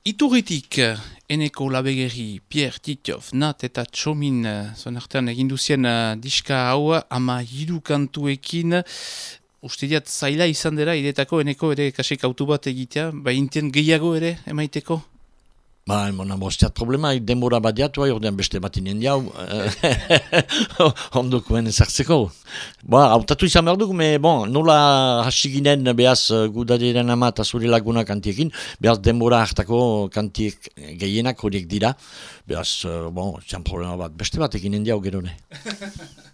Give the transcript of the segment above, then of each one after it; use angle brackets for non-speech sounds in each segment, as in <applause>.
Iturritik, eneko labegeri, Pierre Titov, Nat eta Txomin, zuen artean eginduzien uh, diska hau, ama hiru kantuekin, uste diat zaila izan dira, idetako eneko ere kasik autu bat egitea, ba intien gehiago ere emaiteko? Ba, mona bostiat problema, denbora bat diatu, ordean beste bat inen diau, <laughs> ondukuen ezartzeko. Ba, autatu izan behar duk, me, bon, nola hasi ginen behaz eh, gudadiren ama eta zure laguna kantiekin, behaz denbora hartako kantiek gehienak horiek dira, behaz, eh, bon, zan problema bat, beste bat eginen diau gero ne. <laughs>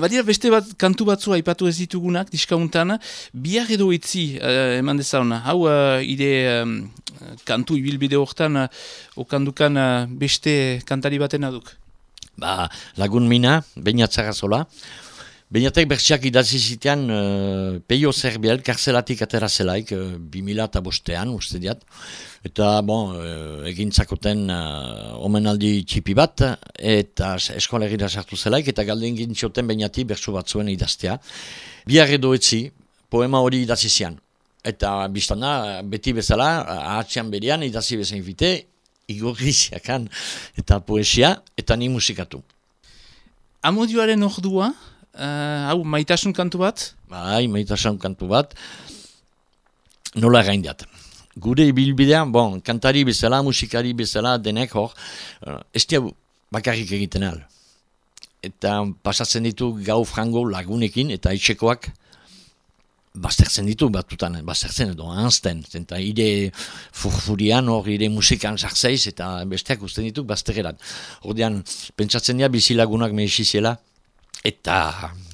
Badia beste bat kantu batzu aipatu ez ditugunak, diskauntan, bihar edo etzi, uh, eman dezaun, hau uh, ide um, kantu ibilbide horretan, uh, okandukan uh, beste kantari baten aduk? Ba, lagun mina, bainatzara zola, Beinatek bertsiak idatzi zitean uh, peio zerbiel, karzelatik atera zelaik, uh, 2000 eta bostean, uste diat. Eta, bon, uh, egin zakoten uh, omenaldi txipi bat, eta eskolegira sartu zelaik, eta galden egin zioten bainati bertsu batzuen idaztea. Biar edo etzi, poema hori idatzi zian. Eta biztana, beti bezala, ahatzean berian, idatzi bezain fite, igorri ziakan, eta poesia, eta ni musikatu. Amodioaren ordua, uh, hau maitasun kantu bat? Bai, maitasun kantu bat. Nola gaindiat. Gure ibilbidean, bon, kantari bezala, musikari bezala, denek hor, uh, ez diabu bakarrik egiten al. Eta pasatzen ditu gau frango lagunekin eta itxekoak baztertzen ditu batutan, baztertzen edo anzten. Eta ide furfurian hor, ide musikan sartzeiz eta besteak usten ditu baztererat. Hordian, pentsatzen dira bizilagunak mehiziziela, eta,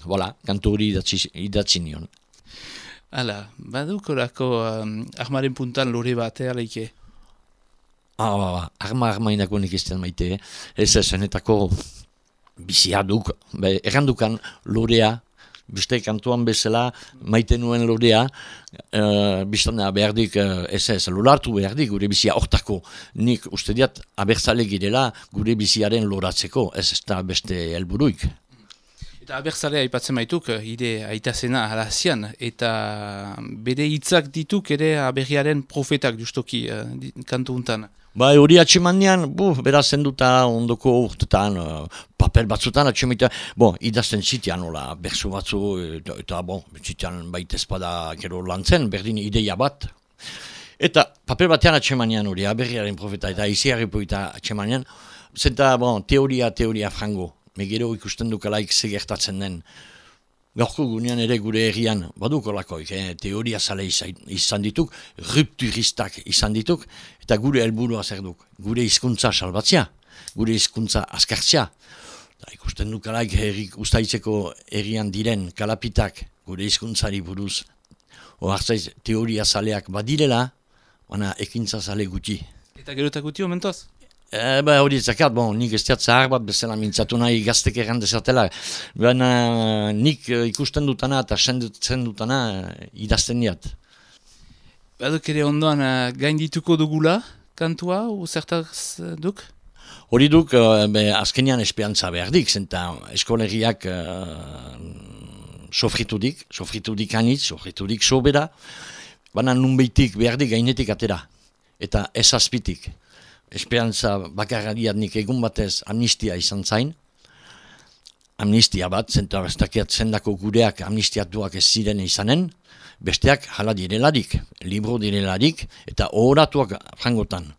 voilà, kantu hori idatzi, nion. Hala, baduk orako um, armaren puntan lore bat, eh, aleike? Ah, ba, ba, arma arma inako nik izten maite, eh? ez zenetako bizia duk, be, errandukan lorea, beste kantuan bezala maite nuen lorea, uh, biztan aberdik, uh, ez ez, lolartu behardik gure bizia hortako, nik uste diat abertzale girela gure biziaren loratzeko, ez ez da beste helburuik. Eta abertzale aipatzen baituk, ide aitazena halazian, eta bere hitzak dituk ere aberriaren profetak justoki uh, kantu untan. Ba, hori atxemandian, bu, beraz zenduta ondoko urtetan, uh, papel batzutan atxemita, bo, idazten zitean, hola, berzu batzu, eta, eta bo, zitean baita espada gero lantzen, berdin ideia bat. Eta papel batean atxemanian hori, aberriaren profeta, eta iziarri poita atxemanian, zenta, bon, teoria, teoria frango, megero ikusten dukalaik zegertatzen den. Gaurko gunean ere gure herrian, baduko lakoik, eh? teoria zale izan dituk, rupturistak izan dituk, eta gure helburua zer duk, gure hizkuntza salbatzea, gure hizkuntza askartzea. Da, ikusten dukalaik herrik ustaitzeko herrian diren kalapitak gure hizkuntzari buruz, oartzaiz teoria zaleak badirela, baina ekintza zale guti. Eta gerotak guti omentoz? E, ba, hori zakat, bon, nik ez zahar bat bezala mintzatu nahi gaztek erran dezatela. Baina nik uh, ikusten dutana eta sendutzen dutana idazten diat. Baduk ere ondoan uh, gain dituko dugula kantua, zertaz duk? Hori duk, uh, be, azkenian espiantza behar dik, zenta eskolegiak uh, sofritu dik, sofritu dik anitz, sofritu dik sobera, baina nunbeitik behar dik gainetik atera, eta ez azpitik esperantza bakarradiat nik egun batez amnistia izan zain. Amnistia bat, zentu abestakiat zendako gureak amnistiatuak ez ziren izanen, besteak hala direlarik, libro direlarik, eta horatuak jangotan.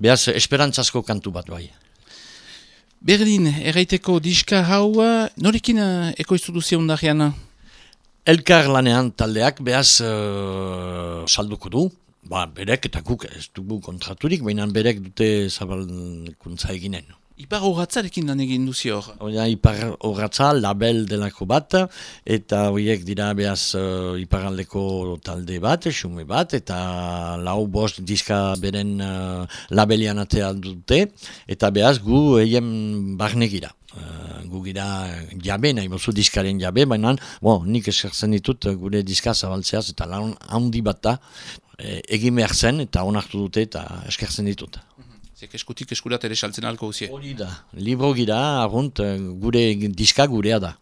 Beaz, esperantzazko kantu bat bai. Berdin, erraiteko diska hau, norekin uh, ekoiztu duzio Elkar lanean taldeak, behaz, uh, salduko du, Ba, berek eta guk ez dugu kontraturik, baina berek dute zabalkuntza eginen. Ipar horratzarekin lan egin duzi hor? Oia, ipar horratza, label delako bat, eta horiek dira behaz uh, iparaldeko talde bat, xume bat, eta lau bost diska beren uh, labelian atea dute, eta behaz gu egin barnegira. Uh, gu gira jabe, nahi bozu diskaren jabe, baina bon, nik eskertzen ditut gure diska zabaltzeaz, eta lan handi bat da, e, egin behar zen eta onartu dute eta eskertzen ditut. Zek eskutik eskurat ere saltzen alko guzie. Hori da, libro gira, argunt, eh, gure diska gurea da.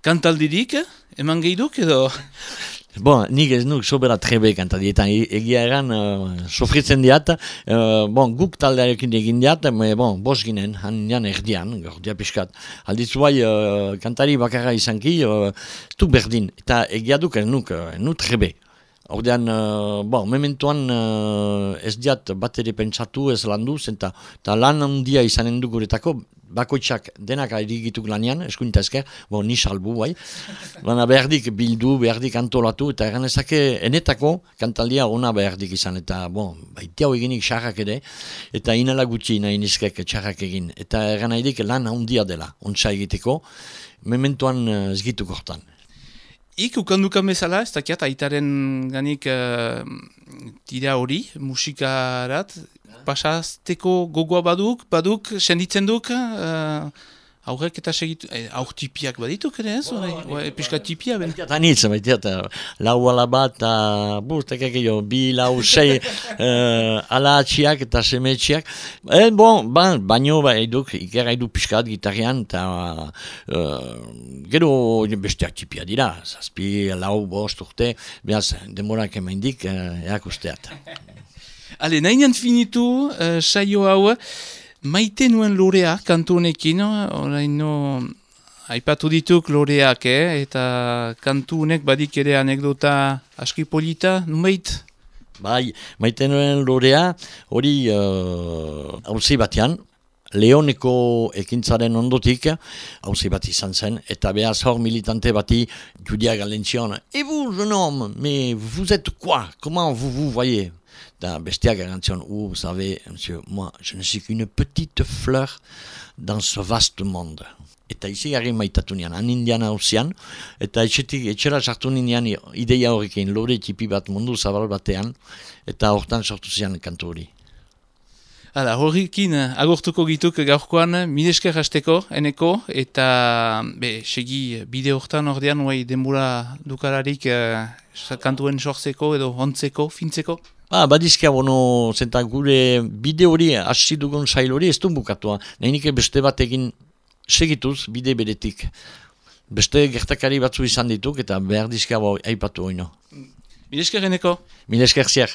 Kantaldirik, eman gehi duk edo? <laughs> Bon, nik ez nuk sobera trebe kantari, eta e- egia egan uh, sofritzen diat, uh, bon, guk taldearekin egin diat, me, bon, bos ginen, han jan erdian, gordia piskat. Aldiz bai, uh, kantari bakarra izanki, uh, tu berdin, eta egia duk ez nuk, uh, nuk trebe. Ordean, uh, bon, mementuan uh, ez diat bat ere pentsatu ez landu, zenta, eta lan handia izanen du guretako, bakoitzak denak erigituk lanean, eskuinta esker, bo, ni salbu, bai. Baina behardik bildu, behardik antolatu, eta egan ezake, enetako kantaldia ona behardik izan, eta, bon, baiti hau eginik xarrak ere, eta inela gutxi nahi nizkek txarrak egin, eta egan nahi lan handia dela, ontsa egiteko, mementuan ez gitu kortan. Ik ukandukan bezala, ez dakiat, aitaren ganik uh, tira hori, musikarat, pasazteko gogoa baduk, baduk, senditzen duk, uh, aurrek eta segitu, eh, aur tipiak badituk ere ez, oh, episka tipia ben? Baitiat anitz, baitiat, lau ala bat, burtek egio, bi, lau, sei, uh, <laughs> ala atxiak eta semetxiak. E, bon, ba, baino, ba, eduk, ikerra edu piskat gitarrian, eta uh, gero besteak tipia dira, zazpi, lau, bost, urte, behaz, demorak emaindik, uh, eak usteat. <laughs> Ale, nahi finitu, uh, saio hau, maite nuen lorea kantu honekin, orain no, aipatu dituk loreak, eh? eta kantu honek badik ere anekdota aski polita, numeit? Bai, maite nuen lorea, hori hauzi uh, batean, Leoneko ekintzaren ondotik, hauzi bat izan zen, eta behaz hor militante bati, judia galentzion, et vous, jeune homme, mais vous êtes quoi? Comment vous vous voyez? Da bestiak erantzion, vous savez, monsieur, moi, je ne suis qu'une petite fleur dans ce vaste monde. Eta izi gari maitatu nian, han indian hausian, eta etxetik, etxera sartu nian ideia horrekin, lore tipi bat mundu zabal batean, eta hortan sortu zian kantu hori. Hala, horrekin agortuko gituk gaurkoan, midesker hasteko, eneko, eta be, segi bide hortan ordean, uai denbora dukararik uh, kantuen sortzeko edo hontzeko, fintzeko? Ba, badizkia bono, zenta gure bide hori, hasi dugun sail hori, ez du bukatua. Nahinik beste bat egin segituz, bide beretik. Beste gertakari batzu izan dituk, eta behar dizkia aipatu hori no. Milesker geneko? Milesker ziak.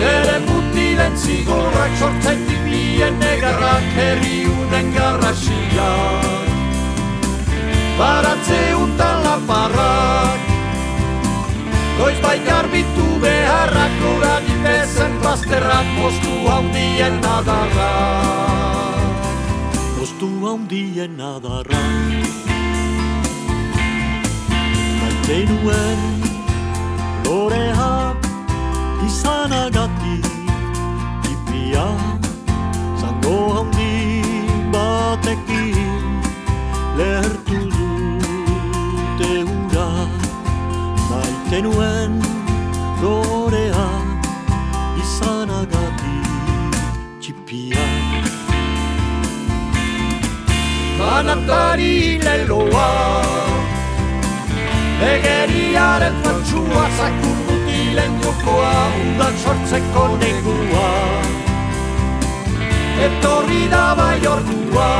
Bere mutilen zigorrak sortzen dipien negarrak herri unen garrasiak Baratze untan laparrak. Goiz bai garbitu beharrak Lura ditezen bazterrak Mostu haundien adarrak Mostu haundien adarrak zenuen lorea izanagati tipia zango handi batekin lehertu dute hura maite nuen lorea izanagati tipia Manatari leloa Egeriaren faltsua zakur dutilen jokoa Udan sortzeko negua Etorri da bai ordua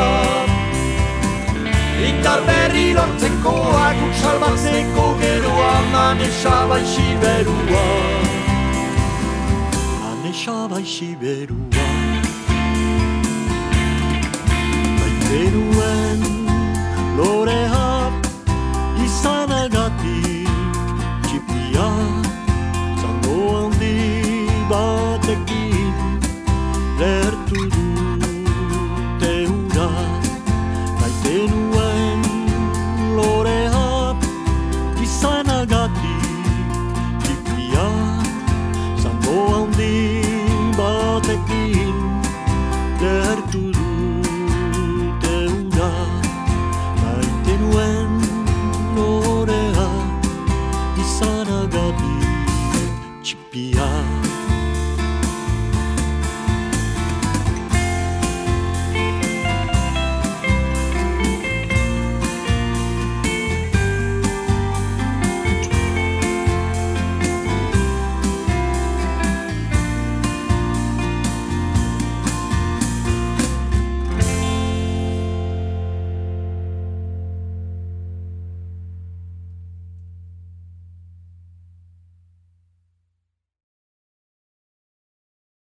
Indar berri lortzeko agut salbatzeko geroa Nanesa bai siberua Nanesa bai siberua Baiteru zekin lertu du.